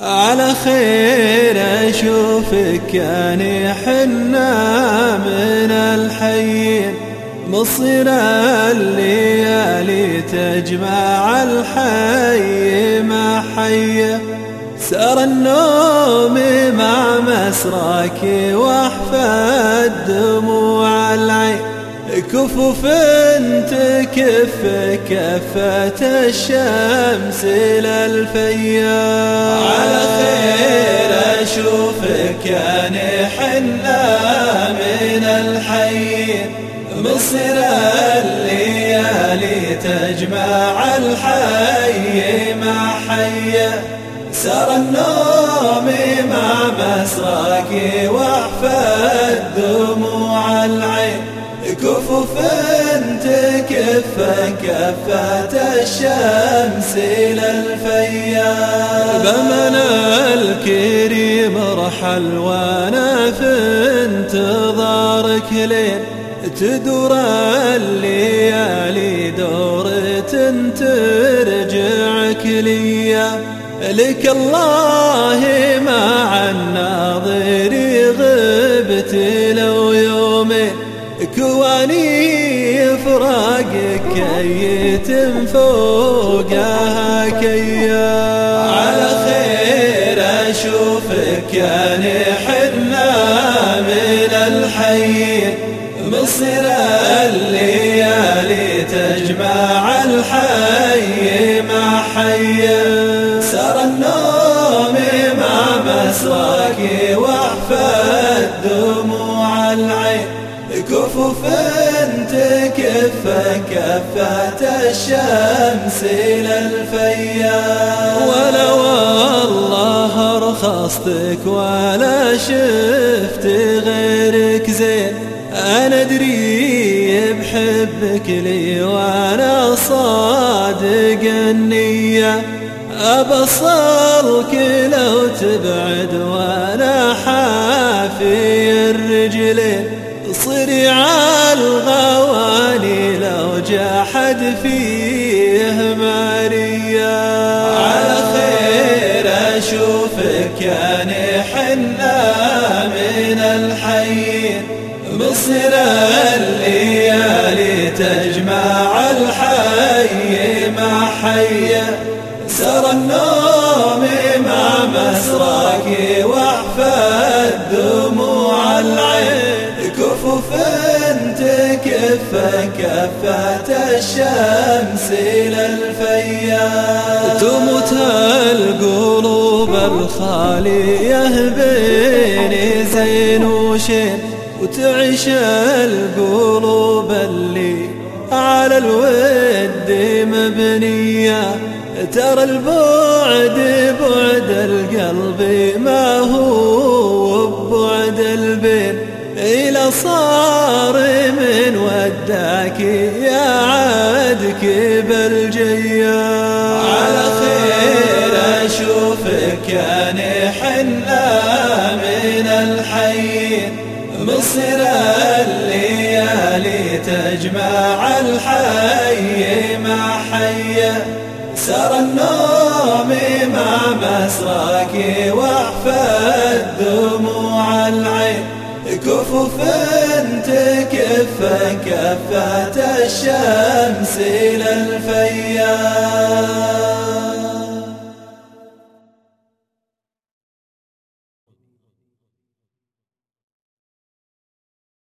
على خير أشوفك يعني حنا من الحين مصير الليالي تجمع الحي مع حيه سار النوم مع مسراك واحفاد دموع العين. كفوف تكف كفة الشمس للفيا على خير أشوفك يا حنا من الحي. مصر الليالي تجمع الحي مع حيه سار النوم تكف كفة الشمس للفيا بمن الكريم رحل وأنا في انتظارك لين تدور الليالي دورة ترجعك ليا. لك الله مع الناظر كي فوقها كيا على خير أشوفك يا نحنا من الحي. مصر الليالي تجمع الحي مع حي. مسراك واحفاد دموع تكف كفة الشمس للفيا ولو الله رخصتك ولا شفت غيرك زين. أنا أدري بحبك لي وأنا صادق النية. أبصرك لو تبعد وأنا حافي الرجلين. صريع الغواني لو جحد فيه ماريا. على خير أشوفك يا حنا من الحين مصر الليالي تجمع الحي مع حيه سر النوم مع مسراك واحفاد كفة الشمس للفيا تموت القلوب الخالية بين زين وشين وتعيش القلوب اللي على الود مبنية. ترى البعد بعد القلب ما هو إلى صار من وداك يا عادك بالجيا على خير أشوفك يا نحنا من الحين مصر الليالي تجمع الحي مع حيه سار النوم مع مسراك واحفاد دموع العين. كفوف تكف كفة الشمس للفيا